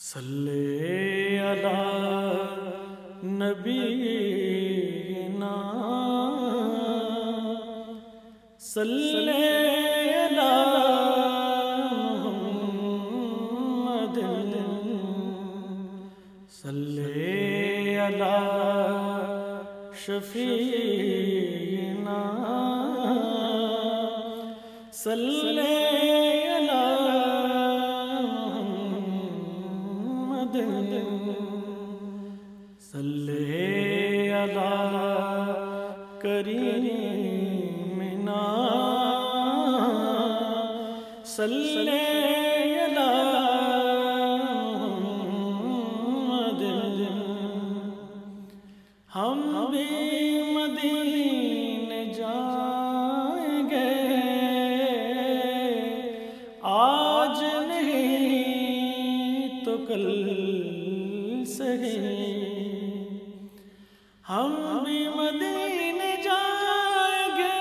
صلی اللہ نبی صلی اللہ صلی اللہ صلی صلی اللہ کریم کریمنا صلی اللہ ہم بھی نہیں تو ہم بھی مدین جائیں گے۔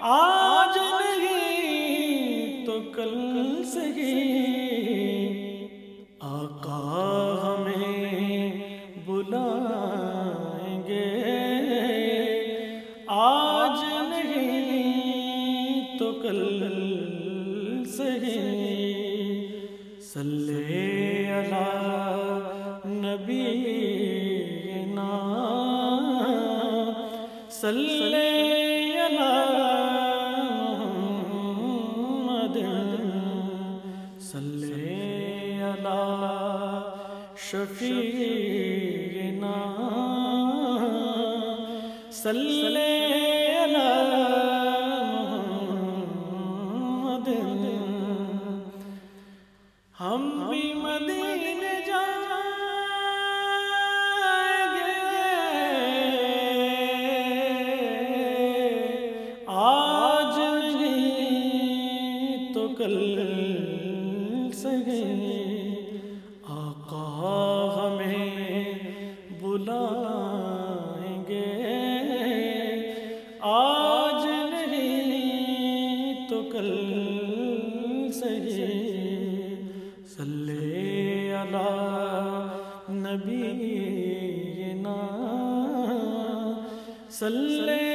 آج نہیں، تو کل سہی آقا ہمیں بلائیں گے۔ آج نہیں، تو کل سہی صلی اللہ نبی صلی محمد. صلی اللہ شفیعنا. صلی ہم بھی مدین آقا ہمیں بلائیں گے۔ آج نہیں تو کل صحیح صلی